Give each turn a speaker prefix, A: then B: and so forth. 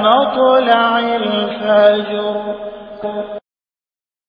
A: مَطْلَعِ الْفَجْرِ.